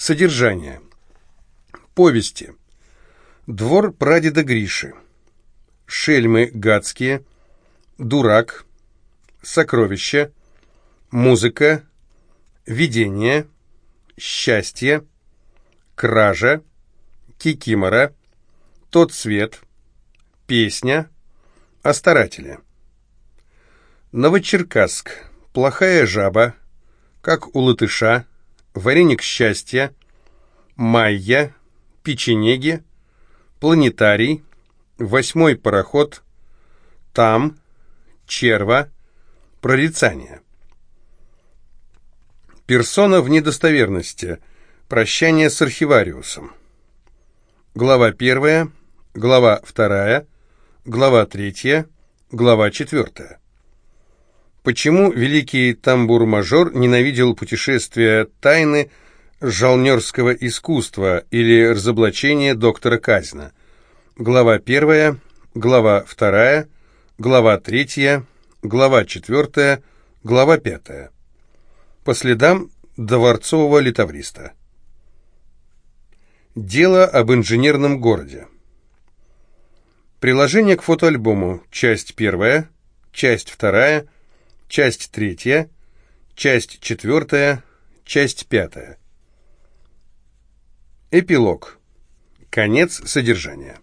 Содержание. Повести. Двор прадеда Гриши. Шельмы гадские. Дурак. Сокровища. Музыка. Видение. Счастье. Кража. Кикимора. Тот свет. Песня. О старателе. Новочеркасск. Плохая жаба. Как у латыша. Вареник счастья. Майя. Печенеги. Планетарий. Восьмой пароход. Там. Черва. Прорицание. Персона в недостоверности. Прощание с архивариусом. Глава первая. Глава вторая. Глава третья. Глава четвертая. Почему великий тамбур-мажор ненавидел путешествия тайны жалнерского искусства или разоблачение доктора Казина? Глава первая, глава вторая, глава третья, глава четвертая, глава пятая. По следам дворцового литавриста. Дело об инженерном городе. Приложение к фотоальбому. Часть первая, часть вторая, часть третья, часть четвертая, часть пятая. Эпилог. Конец содержания.